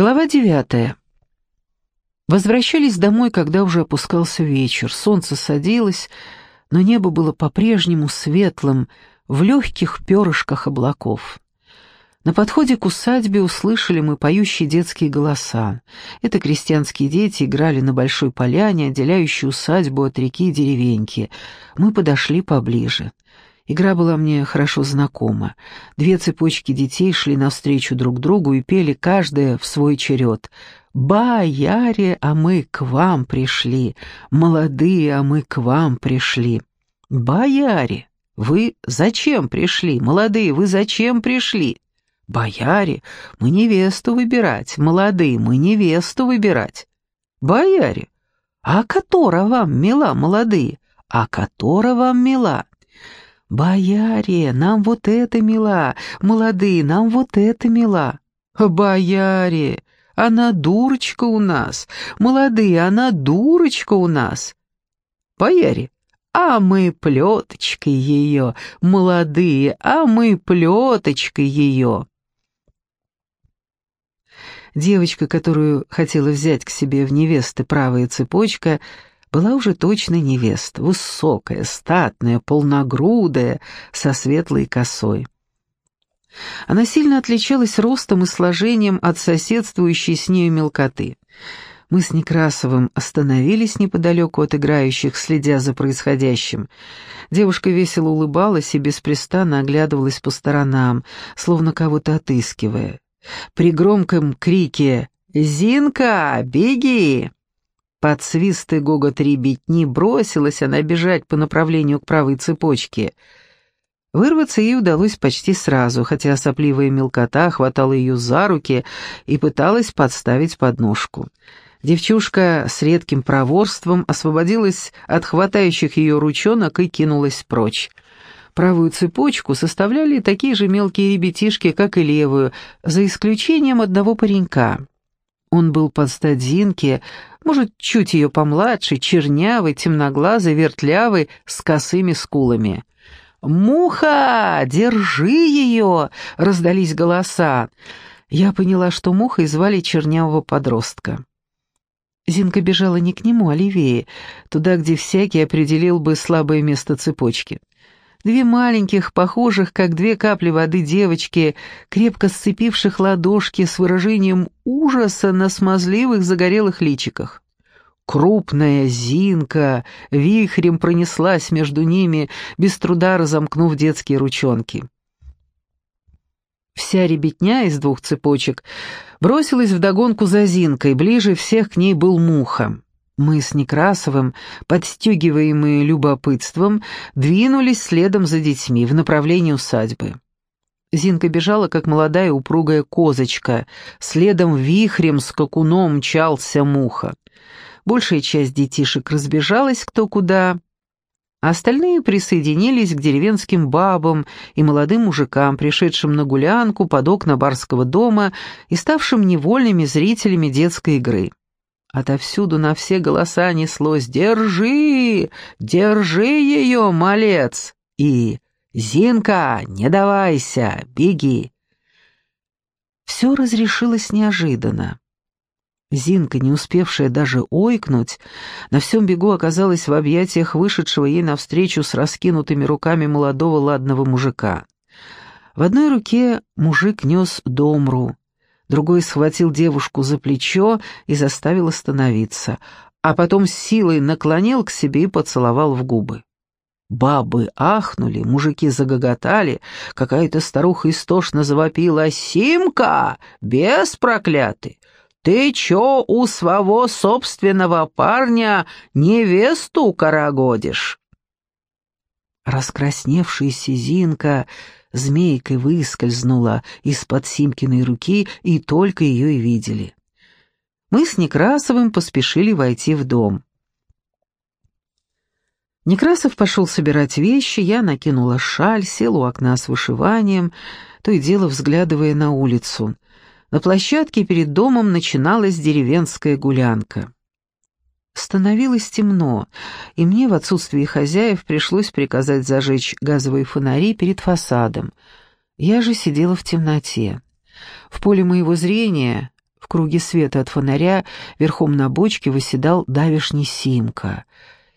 Глава девятая. Возвращались домой, когда уже опускался вечер. Солнце садилось, но небо было по-прежнему светлым, в легких перышках облаков. На подходе к усадьбе услышали мы поющие детские голоса. Это крестьянские дети играли на большой поляне, отделяющей усадьбу от реки и деревеньки. Мы подошли поближе. Игра была мне хорошо знакома. Две цепочки детей шли навстречу друг другу и пели каждая в свой черед. «Бояре, а мы к вам пришли, молодые, а мы к вам пришли». «Бояре, вы зачем пришли? Молодые, вы зачем пришли?» «Бояре, мы невесту выбирать, молодые, мы невесту выбирать». «Бояре, а которая вам мила, молодые? А которая вам мила?» «Бояре, нам вот это мила, молодые, нам вот это мила». «Бояре, она дурочка у нас, молодые, она дурочка у нас». «Бояре, а мы плеточкой ее, молодые, а мы плеточкой ее». Девочка, которую хотела взять к себе в невесты правая цепочка, была уже точно невеста, высокая, статная, полногрудая, со светлой косой. Она сильно отличалась ростом и сложением от соседствующей с нею мелкоты. Мы с Некрасовым остановились неподалеку от играющих, следя за происходящим. Девушка весело улыбалась и беспрестанно оглядывалась по сторонам, словно кого-то отыскивая. При громком крике «Зинка, беги!» Под свист и гогот ребятни бросилась она бежать по направлению к правой цепочке. Вырваться ей удалось почти сразу, хотя сопливая мелкота хватала ее за руки и пыталась подставить подножку. Девчушка с редким проворством освободилась от хватающих ее ручонок и кинулась прочь. Правую цепочку составляли такие же мелкие ребятишки, как и левую, за исключением одного паренька. Он был под стать Зинке, может, чуть ее помладше, чернявый, темноглазый, вертлявый, с косыми скулами. «Муха! Держи ее!» — раздались голоса. Я поняла, что мухой звали чернявого подростка. Зинка бежала не к нему, а левее, туда, где всякий определил бы слабое место цепочки. Две маленьких, похожих, как две капли воды девочки, крепко сцепивших ладошки с выражением ужаса на смазливых загорелых личиках. Крупная Зинка вихрем пронеслась между ними, без труда разомкнув детские ручонки. Вся ребятня из двух цепочек бросилась вдогонку за Зинкой, ближе всех к ней был Муха. Мы с Некрасовым, подстегиваемые любопытством, двинулись следом за детьми в направлении усадьбы. Зинка бежала, как молодая упругая козочка, следом вихрем с кокуном мчался муха. Большая часть детишек разбежалась кто куда, а остальные присоединились к деревенским бабам и молодым мужикам, пришедшим на гулянку под окна барского дома и ставшим невольными зрителями детской игры. Отовсюду на все голоса неслось «Держи! Держи ее, малец!» и «Зинка, не давайся, беги!» Все разрешилось неожиданно. Зинка, не успевшая даже ойкнуть, на всем бегу оказалась в объятиях вышедшего ей навстречу с раскинутыми руками молодого ладного мужика. В одной руке мужик нес домру, другой схватил девушку за плечо и заставил остановиться, а потом силой наклонил к себе и поцеловал в губы. Бабы ахнули, мужики загоготали, какая-то старуха истошно завопила «Симка! Без проклятый! Ты чё у своего собственного парня невесту карагодишь?» Раскрасневшаяся Зинка змейкой выскользнула из-под Симкиной руки, и только ее и видели. Мы с Некрасовым поспешили войти в дом. Некрасов пошел собирать вещи, я накинула шаль, села у окна с вышиванием, то и дело взглядывая на улицу. На площадке перед домом начиналась деревенская гулянка. Становилось темно, и мне в отсутствии хозяев пришлось приказать зажечь газовые фонари перед фасадом. Я же сидела в темноте. В поле моего зрения, в круге света от фонаря верхом на бочке выседал давишний Симка.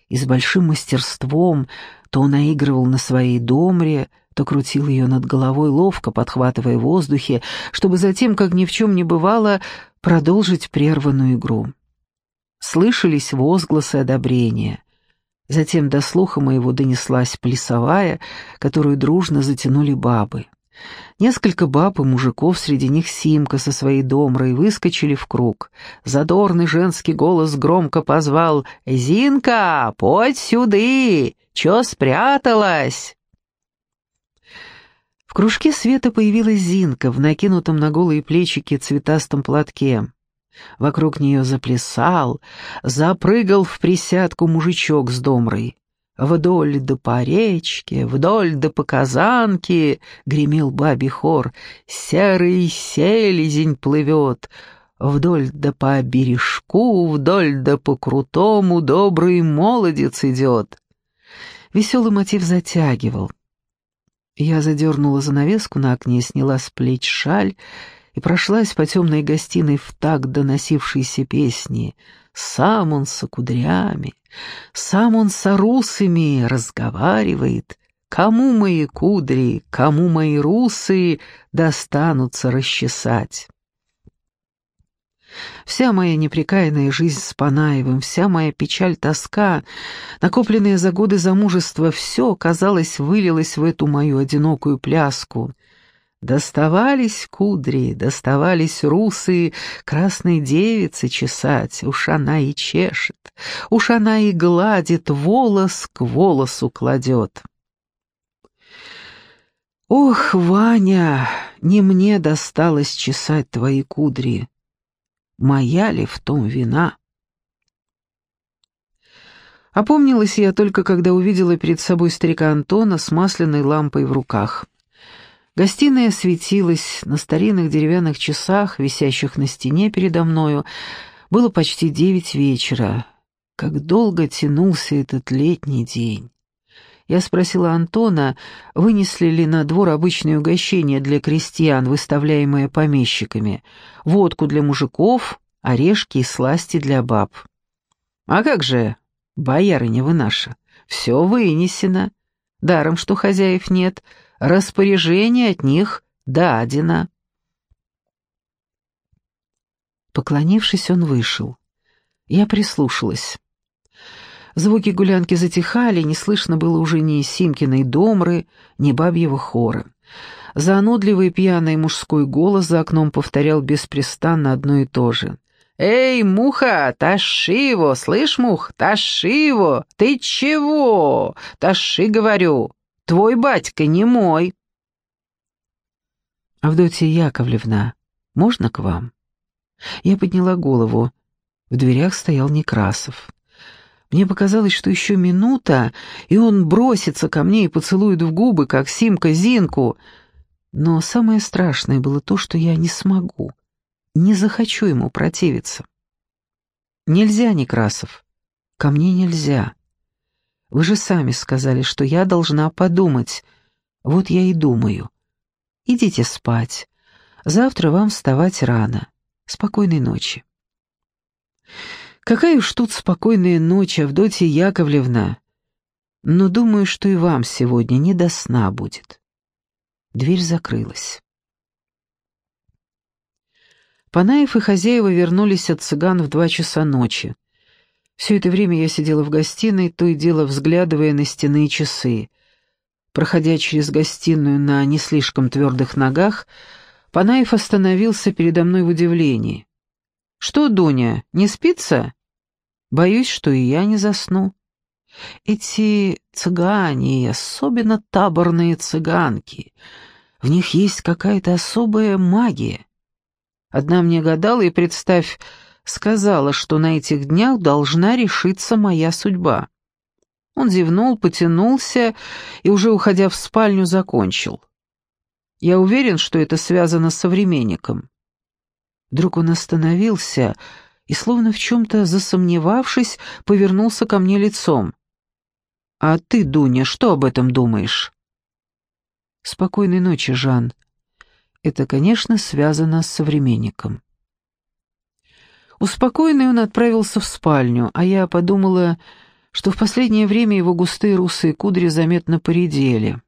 И с большим мастерством то наигрывал на своей домре, то крутил ее над головой, ловко подхватывая в воздухе, чтобы затем, как ни в чем не бывало, продолжить прерванную игру. Слышались возгласы одобрения. Затем до слуха моего донеслась плясовая, которую дружно затянули бабы. Несколько баб и мужиков, среди них Симка со своей домрой, выскочили в круг. Задорный женский голос громко позвал «Зинка, подь сюды! Чё спряталась?» В кружке света появилась Зинка в накинутом на голые плечики цветастом платке. Вокруг нее заплясал, запрыгал в присядку мужичок с домрой. «Вдоль да по речке, вдоль да по казанке!» — гремел бабий хор. «Серый селезень плывет, вдоль да по бережку, вдоль да по крутому добрый молодец идет». Веселый мотив затягивал. Я задернула занавеску на окне, сняла с плеч шаль и прошлась по темной гостиной в такт доносившейся песни. Сам он со кудрями, сам он со русами разговаривает. Кому мои кудри, кому мои русы достанутся расчесать? Вся моя непрекаянная жизнь с Панаевым, вся моя печаль-тоска, накопленные за годы замужества, все, казалось, вылилось в эту мою одинокую пляску. Доставались кудри, доставались русы, красной девицы чесать, уж она и чешет, уж она и гладит, волос к волосу кладет. Ох, Ваня, не мне досталось чесать твои кудри, моя ли в том вина? Опомнилась я только, когда увидела перед собой старика Антона с масляной лампой в руках. Гостиная светилась, на старинных деревянных часах, висящих на стене передо мною, было почти девять вечера. Как долго тянулся этот летний день. Я спросила Антона, вынесли ли на двор обычные угощения для крестьян, выставляемые помещиками, водку для мужиков, орешки и сласти для баб. «А как же, боярыня вы наша, все вынесено. Даром, что хозяев нет, распоряжение от них дадено». Поклонившись, он вышел. Я прислушалась. Звуки гулянки затихали, не слышно было уже ни Симкиной домры, ни бабьего хора. Занудливый пьяный мужской голос за окном повторял беспрестанно одно и то же. «Эй, муха, тащи его, слышь, мух, тащи его! Ты чего? Тащи, говорю! Твой батька не мой!» «Авдотья Яковлевна, можно к вам?» Я подняла голову. В дверях стоял Некрасов. Мне показалось, что еще минута, и он бросится ко мне и поцелует в губы, как Симка Зинку. Но самое страшное было то, что я не смогу, не захочу ему противиться. Нельзя, Некрасов, ко мне нельзя. Вы же сами сказали, что я должна подумать. Вот я и думаю. Идите спать. Завтра вам вставать рано. Спокойной ночи. Какая уж тут спокойная ночь, Авдотья Яковлевна. Но думаю, что и вам сегодня не до сна будет. Дверь закрылась. Панаев и хозяева вернулись от цыган в два часа ночи. Все это время я сидела в гостиной, то и дело взглядывая на стены и часы. Проходя через гостиную на не слишком твердых ногах, Панаев остановился передо мной в удивлении. «Что, Дуня, не спится?» «Боюсь, что и я не засну». Эти цыгане, особенно таборные цыганки, в них есть какая-то особая магия. Одна мне гадала и, представь, сказала, что на этих днях должна решиться моя судьба. Он зевнул, потянулся и, уже уходя в спальню, закончил. Я уверен, что это связано с современником. Вдруг он остановился и, словно в чем-то засомневавшись, повернулся ко мне лицом. «А ты, Дуня, что об этом думаешь?» «Спокойной ночи, Жан. Это, конечно, связано с современником». Успокоенный он отправился в спальню, а я подумала, что в последнее время его густые русые кудри заметно поредели.